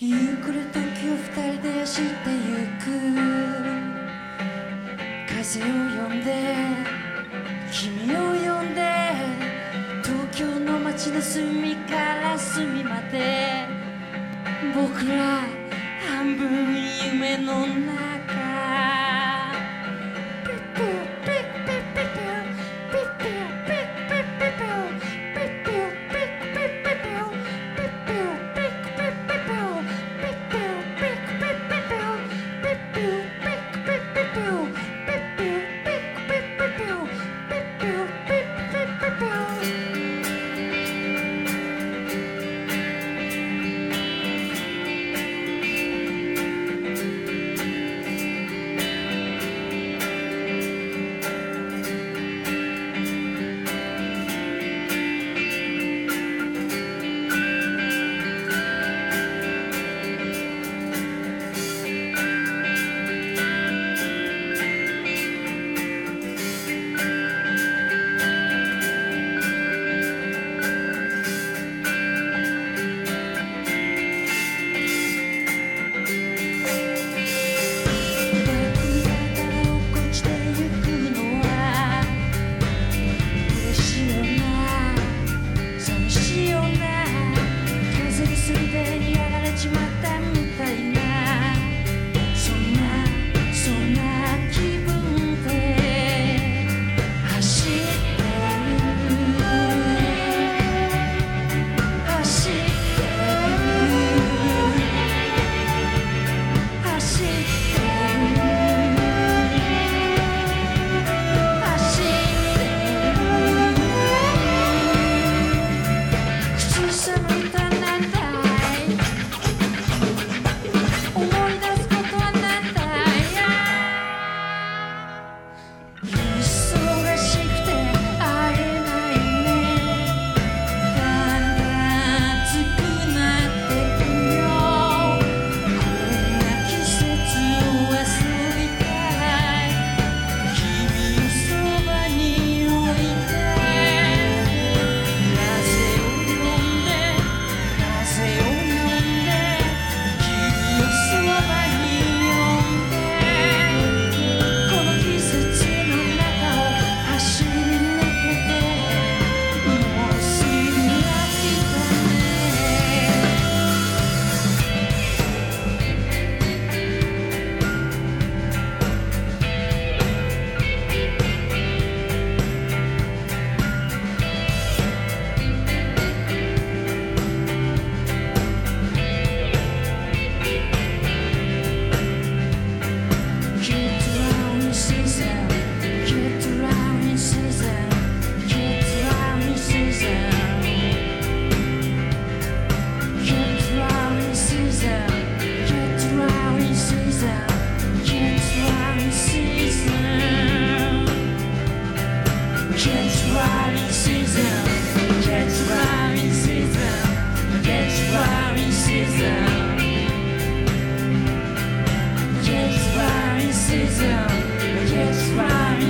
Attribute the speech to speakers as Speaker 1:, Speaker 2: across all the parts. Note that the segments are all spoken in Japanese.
Speaker 1: 夕暮れ時を二人で走ってゆく風を呼んで君を呼んで東京の街の隅から隅まで僕ら半分夢の中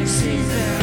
Speaker 1: season.